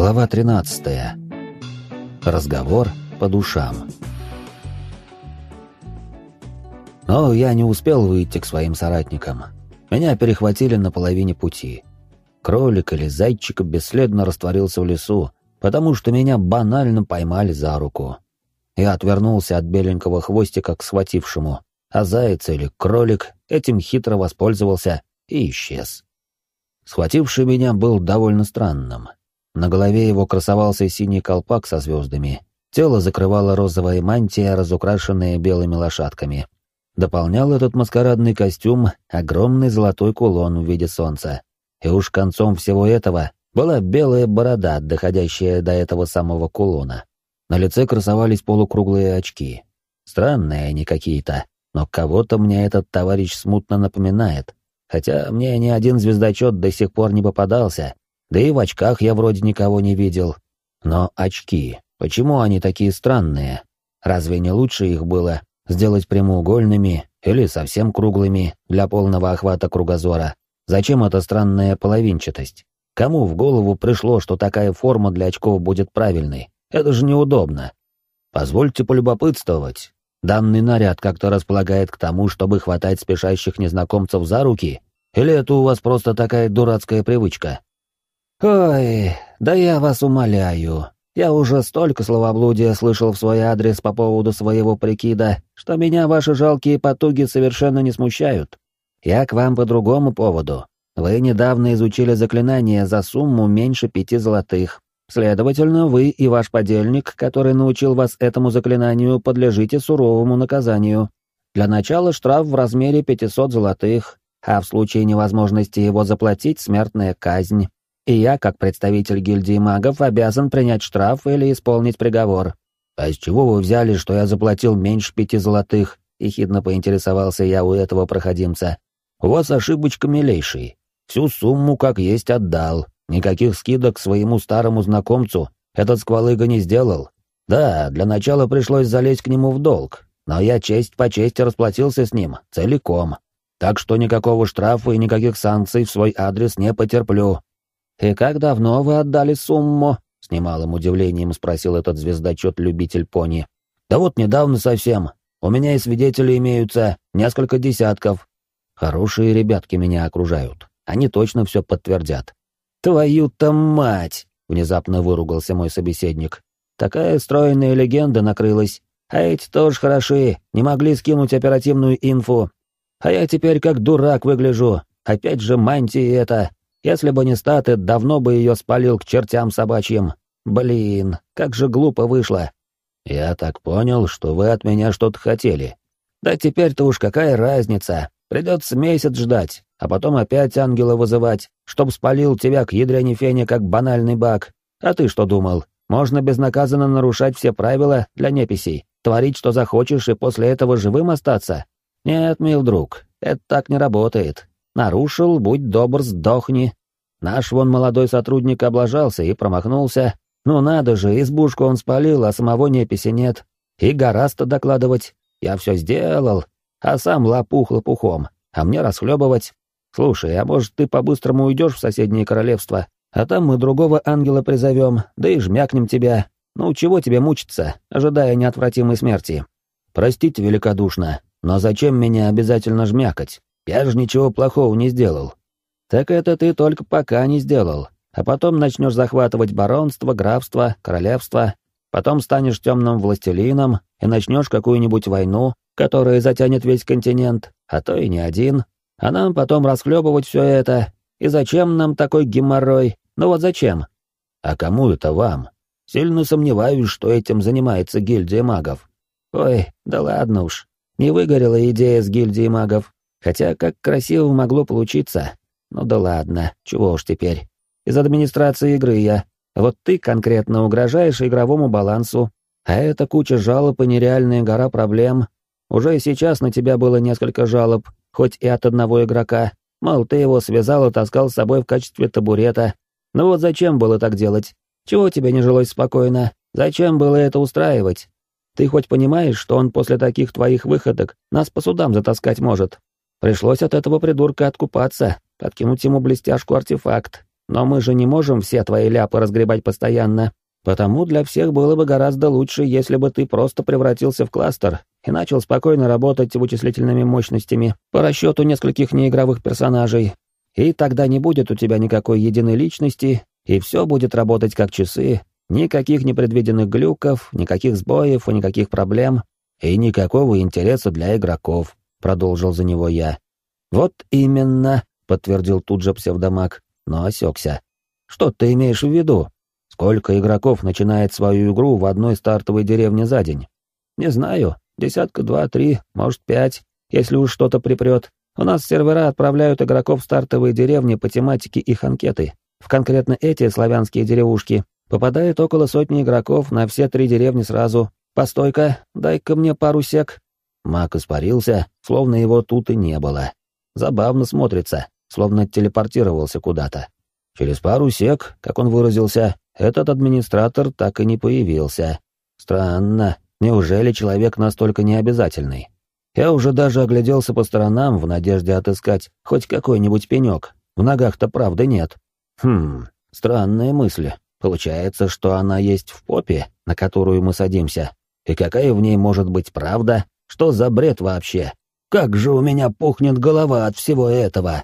Глава 13. Разговор по душам. Но я не успел выйти к своим соратникам. Меня перехватили на половине пути. Кролик или зайчик бесследно растворился в лесу, потому что меня банально поймали за руку. Я отвернулся от беленького хвостика к схватившему, а заяц или кролик этим хитро воспользовался и исчез. Схвативший меня был довольно странным — на голове его красовался синий колпак со звездами. Тело закрывала розовая мантия, разукрашенная белыми лошадками. Дополнял этот маскарадный костюм огромный золотой кулон в виде солнца. И уж концом всего этого была белая борода, доходящая до этого самого кулона. На лице красовались полукруглые очки. Странные они какие-то, но кого-то мне этот товарищ смутно напоминает. Хотя мне ни один звездочет до сих пор не попадался, да и в очках я вроде никого не видел. Но очки, почему они такие странные? Разве не лучше их было сделать прямоугольными или совсем круглыми для полного охвата кругозора? Зачем эта странная половинчатость? Кому в голову пришло, что такая форма для очков будет правильной? Это же неудобно. Позвольте полюбопытствовать. Данный наряд как-то располагает к тому, чтобы хватать спешащих незнакомцев за руки? Или это у вас просто такая дурацкая привычка? «Ой, да я вас умоляю. Я уже столько словоблудия слышал в свой адрес по поводу своего прикида, что меня ваши жалкие потуги совершенно не смущают. Я к вам по другому поводу. Вы недавно изучили заклинание за сумму меньше пяти золотых. Следовательно, вы и ваш подельник, который научил вас этому заклинанию, подлежите суровому наказанию. Для начала штраф в размере 500 золотых, а в случае невозможности его заплатить смертная казнь и я, как представитель гильдии магов, обязан принять штраф или исполнить приговор. А с чего вы взяли, что я заплатил меньше пяти золотых? Ехидно поинтересовался я у этого проходимца. У вас ошибочка милейший. Всю сумму как есть отдал. Никаких скидок своему старому знакомцу этот сквалыга не сделал. Да, для начала пришлось залезть к нему в долг, но я честь по чести расплатился с ним, целиком. Так что никакого штрафа и никаких санкций в свой адрес не потерплю. «И как давно вы отдали сумму?» — с немалым удивлением спросил этот звездочет-любитель пони. «Да вот недавно совсем. У меня и свидетели имеются, несколько десятков. Хорошие ребятки меня окружают. Они точно все подтвердят». «Твою-то мать!» — внезапно выругался мой собеседник. «Такая стройная легенда накрылась. А эти тоже хороши, не могли скинуть оперативную инфу. А я теперь как дурак выгляжу. Опять же мантии это. Если бы не статы, давно бы ее спалил к чертям собачьим. Блин, как же глупо вышло. Я так понял, что вы от меня что-то хотели. Да теперь-то уж какая разница. Придется месяц ждать, а потом опять ангела вызывать, чтоб спалил тебя к ядрене фене как банальный баг. А ты что думал? Можно безнаказанно нарушать все правила для неписей, творить, что захочешь, и после этого живым остаться? Нет, мил друг, это так не работает. Нарушил, будь добр, сдохни. Наш вон молодой сотрудник облажался и промахнулся. Ну надо же, избушку он спалил, а самого неписи нет. И гораздо докладывать. Я все сделал, а сам лопух лопухом, а мне расхлебывать. Слушай, а может ты по-быстрому уйдешь в соседнее королевство, а там мы другого ангела призовем, да и жмякнем тебя. Ну чего тебе мучиться, ожидая неотвратимой смерти? Простите великодушно, но зачем меня обязательно жмякать? Я же ничего плохого не сделал. Так это ты только пока не сделал. А потом начнешь захватывать баронство, графство, королевство. Потом станешь темным властелином и начнешь какую-нибудь войну, которая затянет весь континент, а то и не один. А нам потом расхлебывать все это. И зачем нам такой геморрой? Ну вот зачем? А кому это вам? Сильно сомневаюсь, что этим занимается гильдия магов. Ой, да ладно уж. Не выгорела идея с гильдией магов. Хотя как красиво могло получиться. Ну да ладно, чего уж теперь. Из администрации игры я. Вот ты конкретно угрожаешь игровому балансу, а это куча жалоб и нереальная гора проблем. Уже и сейчас на тебя было несколько жалоб, хоть и от одного игрока. Мол, ты его связал и таскал с собой в качестве табурета. Ну вот зачем было так делать? Чего тебе не жилось спокойно? Зачем было это устраивать? Ты хоть понимаешь, что он после таких твоих выходок нас по судам затаскать может? Пришлось от этого придурка откупаться, подкинуть ему блестяшку-артефакт. но мы же не можем все твои ляпы разгребать постоянно. Потому для всех было бы гораздо лучше, если бы ты просто превратился в кластер и начал спокойно работать вычислительными мощностями по расчету нескольких неигровых персонажей. И тогда не будет у тебя никакой единой личности, и все будет работать как часы, никаких непредвиденных глюков, никаких сбоев и никаких проблем, и никакого интереса для игроков, продолжил за него я. Вот именно, подтвердил тут же псевдомаг, но осекся. Что ты имеешь в виду? Сколько игроков начинает свою игру в одной стартовой деревне за день? Не знаю, десятка, два, три, может, пять, если уж что-то припрет. У нас сервера отправляют игроков в стартовые деревни по тематике их анкеты. В конкретно эти славянские деревушки попадает около сотни игроков на все три деревни сразу. Постой-ка, дай-ка мне пару сек. Мак испарился, словно его тут и не было. Забавно смотрится, словно телепортировался куда-то. Через пару сек, как он выразился, этот администратор так и не появился. Странно, неужели человек настолько необязательный? Я уже даже огляделся по сторонам в надежде отыскать хоть какой-нибудь пенек. В ногах-то правды нет. Хм, странная мысль. Получается, что она есть в попе, на которую мы садимся. И какая в ней может быть правда? Что за бред вообще? Как же у меня пухнет голова от всего этого?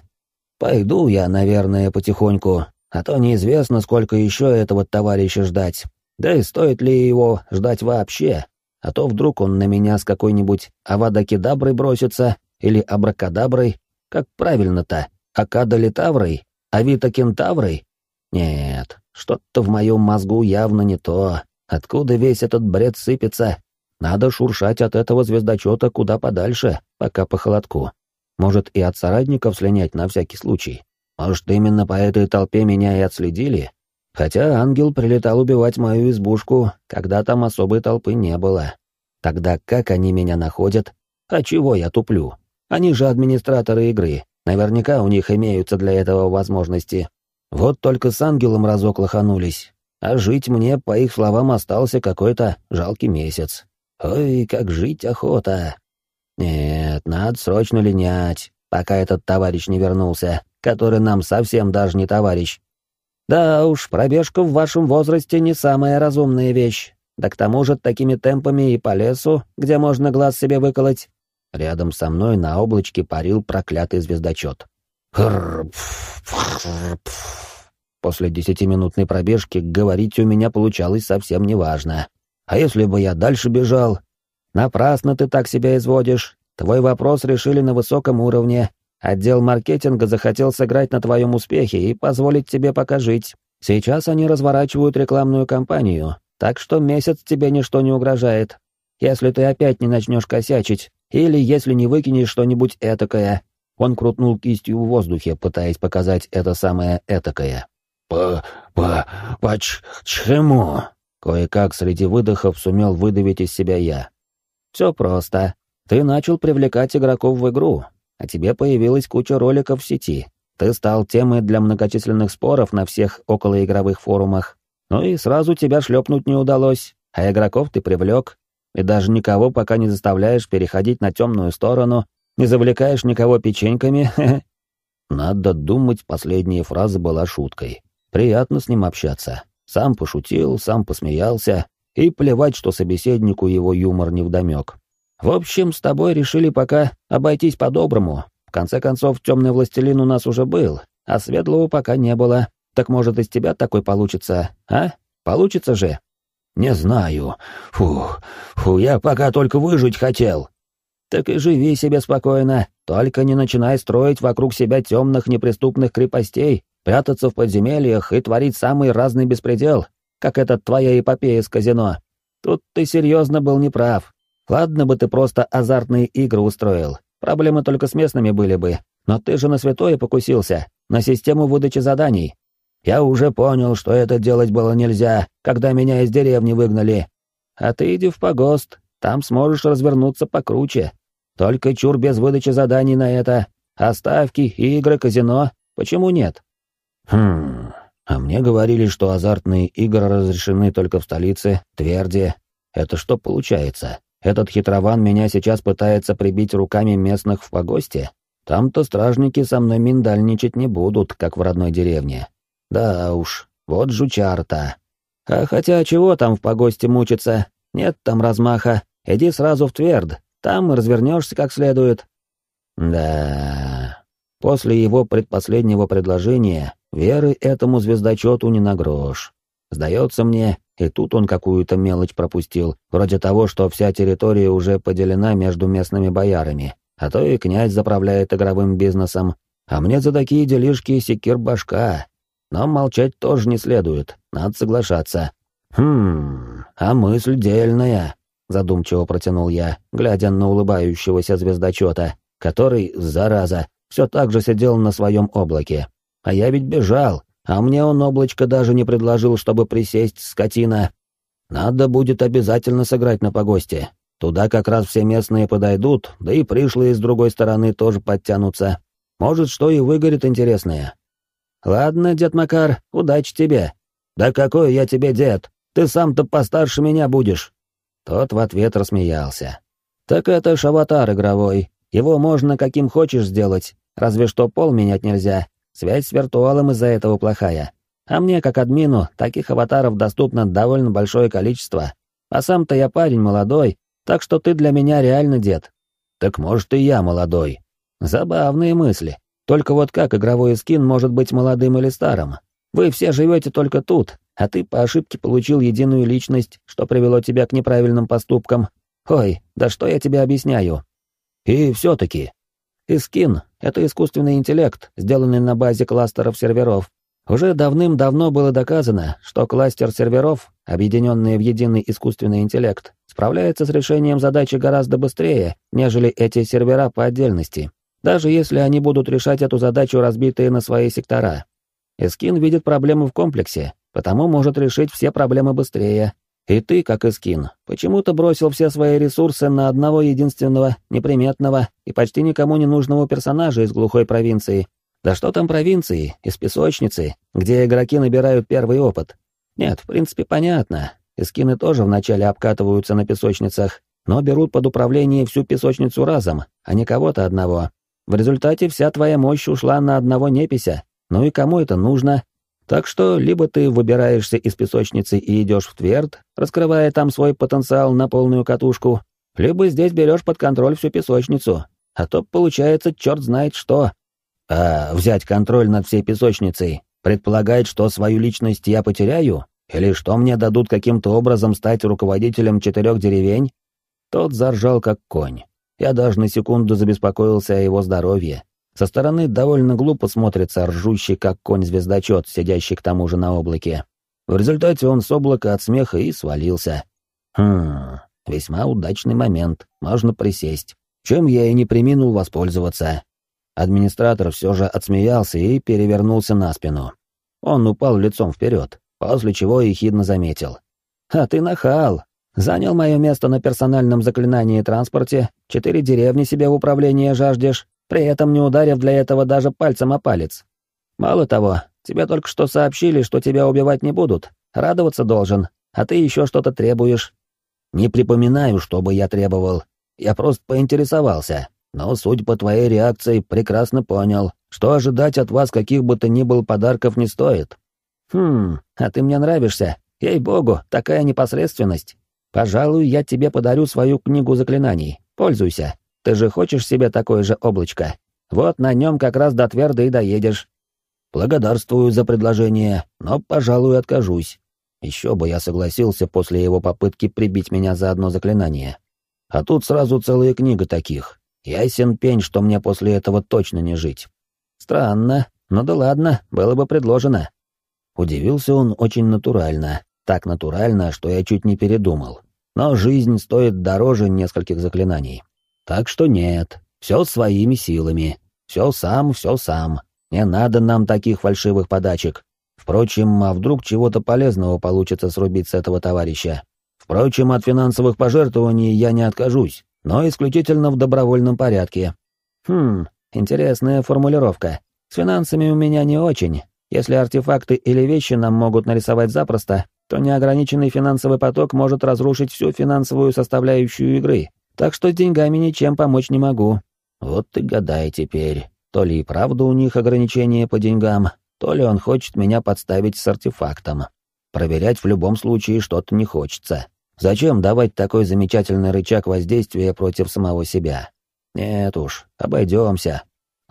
Пойду я, наверное, потихоньку, а то неизвестно, сколько еще этого товарища ждать. Да и стоит ли его ждать вообще? А то вдруг он на меня с какой-нибудь авадокедаброй бросится, или абракадаброй. Как правильно-то? Акадолитаврой? Авитокентаврой? Нет, что-то в моем мозгу явно не то. Откуда весь этот бред сыпется? Надо шуршать от этого звездочета куда подальше, пока по холодку. Может, и от соратников слинять на всякий случай. Может, именно по этой толпе меня и отследили? Хотя ангел прилетал убивать мою избушку, когда там особой толпы не было. Тогда как они меня находят? А чего я туплю? Они же администраторы игры. Наверняка у них имеются для этого возможности. Вот только с ангелом разок лоханулись. А жить мне, по их словам, остался какой-то жалкий месяц. Ой, как жить охота. Нет, надо срочно линять, пока этот товарищ не вернулся который нам совсем даже не товарищ. Да уж, пробежка в вашем возрасте не самая разумная вещь. Да к тому же такими темпами и по лесу, где можно глаз себе выколоть. Рядом со мной на облачке парил проклятый звездочет. После десятиминутной пробежки говорить у меня получалось совсем неважно. А если бы я дальше бежал? Напрасно ты так себя изводишь. Твой вопрос решили на высоком уровне, Отдел маркетинга захотел сыграть на твоем успехе и позволить тебе пока жить. Сейчас они разворачивают рекламную кампанию, так что месяц тебе ничто не угрожает. Если ты опять не начнешь косячить, или если не выкинешь что-нибудь этакое. Он крутнул кистью в воздухе, пытаясь показать это самое этакое. «По... по... почему?» Кое-как среди выдохов сумел выдавить из себя я. «Все просто. Ты начал привлекать игроков в игру, а тебе появилась куча роликов в сети. Ты стал темой для многочисленных споров на всех околоигровых форумах. Ну и сразу тебя шлепнуть не удалось, а игроков ты привлек, и даже никого пока не заставляешь переходить на темную сторону, не завлекаешь никого печеньками. Надо думать, последняя фраза была шуткой. Приятно с ним общаться. Сам пошутил, сам посмеялся, и плевать, что собеседнику его юмор невдомек. В общем, с тобой решили пока обойтись по-доброму. В конце концов, темный властелин у нас уже был, а светлого пока не было. Так может, из тебя такой получится, а? Получится же? Не знаю. Фу, фу, я пока только выжить хотел. Так и живи себе спокойно, только не начинай строить вокруг себя темных неприступных крепостей, прятаться в подземельях и творить самый разный беспредел, как этот твоя эпопея с казино. Тут ты серьезно был неправ. Ладно бы ты просто азартные игры устроил, проблемы только с местными были бы, но ты же на святое покусился, на систему выдачи заданий. Я уже понял, что это делать было нельзя, когда меня из деревни выгнали. А ты иди в погост, там сможешь развернуться покруче. Только чур без выдачи заданий на это. Оставки, игры, казино. Почему нет? Хм, а мне говорили, что азартные игры разрешены только в столице, Тверде. Это что получается? Этот хитрован меня сейчас пытается прибить руками местных в погосте. Там-то стражники со мной миндальничать не будут, как в родной деревне. Да уж, вот жучар-то. А хотя чего там в погосте мучиться? Нет там размаха. Иди сразу в Тверд, там развернешься как следует. Да. После его предпоследнего предложения веры этому звездочету не на грош. Сдается мне, и тут он какую-то мелочь пропустил, вроде того, что вся территория уже поделена между местными боярами, а то и князь заправляет игровым бизнесом, а мне за такие делишки секир башка. Но молчать тоже не следует, надо соглашаться. Хм, а мысль дельная, задумчиво протянул я, глядя на улыбающегося звездочета, который, зараза, все так же сидел на своем облаке. А я ведь бежал, а мне он облачко даже не предложил, чтобы присесть, скотина. Надо будет обязательно сыграть на погосте. Туда как раз все местные подойдут, да и пришлые с другой стороны тоже подтянутся. Может, что и выгорит интересное. Ладно, дед Макар, удачи тебе. Да какой я тебе дед? Ты сам-то постарше меня будешь. Тот в ответ рассмеялся. Так это ж аватар игровой. Его можно каким хочешь сделать, разве что пол менять нельзя. Связь с виртуалом из-за этого плохая. А мне, как админу, таких аватаров доступно довольно большое количество. А сам-то я парень молодой, так что ты для меня реально дед. Так может и я молодой. Забавные мысли. Только вот как игровой скин может быть молодым или старым? Вы все живете только тут, а ты по ошибке получил единую личность, что привело тебя к неправильным поступкам. Ой, да что я тебе объясняю? И все-таки, Искин — это искусственный интеллект, сделанный на базе кластеров серверов. Уже давным-давно было доказано, что кластер серверов, объединенный в единый искусственный интеллект, справляется с решением задачи гораздо быстрее, нежели эти сервера по отдельности, даже если они будут решать эту задачу, разбитые на свои сектора. Искин видит проблему в комплексе, потому может решить все проблемы быстрее, и ты, как и Скин, почему-то бросил все свои ресурсы на одного единственного, неприметного и почти никому не нужного персонажа из глухой провинции. Да что там провинции, из песочницы, где игроки набирают первый опыт. Нет, в принципе, понятно. Искины тоже вначале обкатываются на песочницах, но берут под управление всю песочницу разом, а не кого-то одного. В результате вся твоя мощь ушла на одного непися. Ну и кому это нужно, так что либо ты выбираешься из песочницы и идешь в Тверд, раскрывая там свой потенциал на полную катушку, либо здесь берешь под контроль всю песочницу, а то получается черт знает что. А взять контроль над всей песочницей предполагает, что свою личность я потеряю? Или что мне дадут каким-то образом стать руководителем четырех деревень? Тот заржал как конь. Я даже на секунду забеспокоился о его здоровье, со стороны довольно глупо смотрится ржущий, как конь-звездочет, сидящий к тому же на облаке. В результате он с облака от смеха и свалился. Хм, весьма удачный момент, можно присесть. Чем я и не приминул воспользоваться. Администратор все же отсмеялся и перевернулся на спину. Он упал лицом вперед, после чего ехидно заметил. «А ты нахал! Занял мое место на персональном заклинании транспорте, четыре деревни себе в управление жаждешь, при этом не ударив для этого даже пальцем о палец. Мало того, тебе только что сообщили, что тебя убивать не будут, радоваться должен, а ты еще что-то требуешь. Не припоминаю, что бы я требовал, я просто поинтересовался, но, судя по твоей реакции, прекрасно понял, что ожидать от вас каких бы то ни был подарков не стоит. Хм, а ты мне нравишься, ей-богу, такая непосредственность. Пожалуй, я тебе подарю свою книгу заклинаний, пользуйся. Ты же хочешь себе такое же облачко? Вот на нем как раз до твердо и доедешь. Благодарствую за предложение, но, пожалуй, откажусь. Еще бы я согласился после его попытки прибить меня за одно заклинание. А тут сразу целая книга таких. Ясен пень, что мне после этого точно не жить. Странно, но да ладно, было бы предложено. Удивился он очень натурально, так натурально, что я чуть не передумал. Но жизнь стоит дороже нескольких заклинаний. Так что нет, все своими силами. Все сам, все сам. Не надо нам таких фальшивых подачек. Впрочем, а вдруг чего-то полезного получится срубить с этого товарища? Впрочем, от финансовых пожертвований я не откажусь, но исключительно в добровольном порядке. Хм, интересная формулировка. С финансами у меня не очень. Если артефакты или вещи нам могут нарисовать запросто, то неограниченный финансовый поток может разрушить всю финансовую составляющую игры, так что с деньгами ничем помочь не могу. Вот ты гадай теперь, то ли и правда у них ограничения по деньгам, то ли он хочет меня подставить с артефактом. Проверять в любом случае что-то не хочется. Зачем давать такой замечательный рычаг воздействия против самого себя? Нет уж, обойдемся.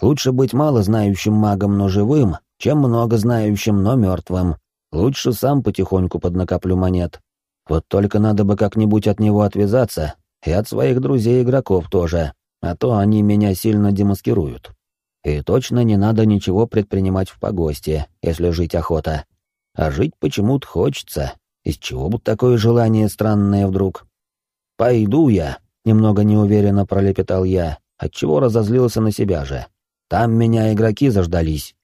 Лучше быть мало знающим магом, но живым, чем много знающим, но мертвым. Лучше сам потихоньку поднакоплю монет. Вот только надо бы как-нибудь от него отвязаться, и от своих друзей-игроков тоже, а то они меня сильно демаскируют. И точно не надо ничего предпринимать в погосте, если жить охота. А жить почему-то хочется. Из чего бы такое желание странное вдруг? «Пойду я», — немного неуверенно пролепетал я, отчего разозлился на себя же. «Там меня игроки заждались».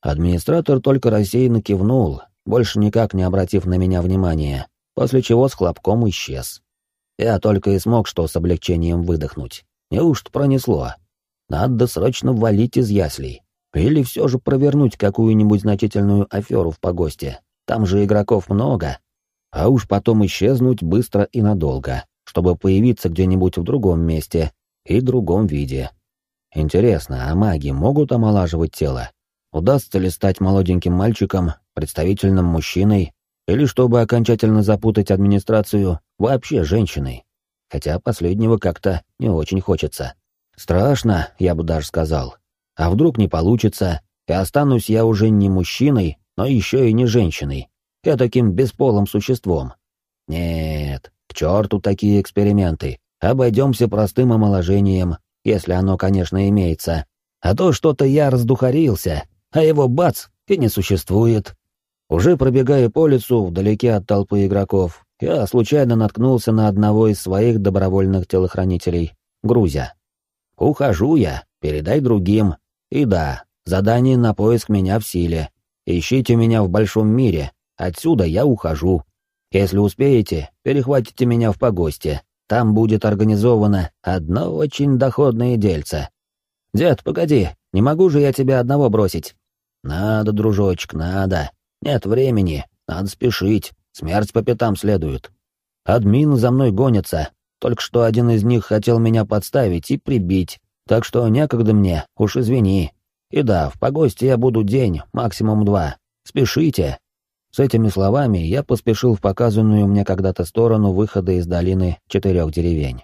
Администратор только рассеянно кивнул, больше никак не обратив на меня внимания, после чего с хлопком исчез. Я только и смог что с облегчением выдохнуть. Неужто пронесло? Надо срочно валить из яслей. Или все же провернуть какую-нибудь значительную аферу в погосте. Там же игроков много. А уж потом исчезнуть быстро и надолго, чтобы появиться где-нибудь в другом месте и другом виде. Интересно, а маги могут омолаживать тело? Удастся ли стать молоденьким мальчиком, представительным мужчиной, или, чтобы окончательно запутать администрацию, вообще женщиной? Хотя последнего как-то не очень хочется. Страшно, я бы даже сказал. А вдруг не получится, и останусь я уже не мужчиной, но еще и не женщиной, я таким бесполым существом. Нет, к черту такие эксперименты. Обойдемся простым омоложением, если оно, конечно, имеется. А то что-то я раздухарился, а его бац, и не существует. Уже пробегая по лесу, вдалеке от толпы игроков, я случайно наткнулся на одного из своих добровольных телохранителей, Грузя. Ухожу я, передай другим. И да, задание на поиск меня в силе. Ищите меня в большом мире. Отсюда я ухожу. Если успеете, перехватите меня в погосте. Там будет организовано одно очень доходное дельце. Дед, погоди, не могу же я тебя одного бросить. Надо, дружочек, надо. Нет времени, надо спешить. Смерть по пятам следует. Админ за мной гонится, только что один из них хотел меня подставить и прибить, так что некогда мне, уж извини. И да, в погосте я буду день, максимум два. Спешите. С этими словами я поспешил в показанную мне когда-то сторону выхода из долины четырех деревень.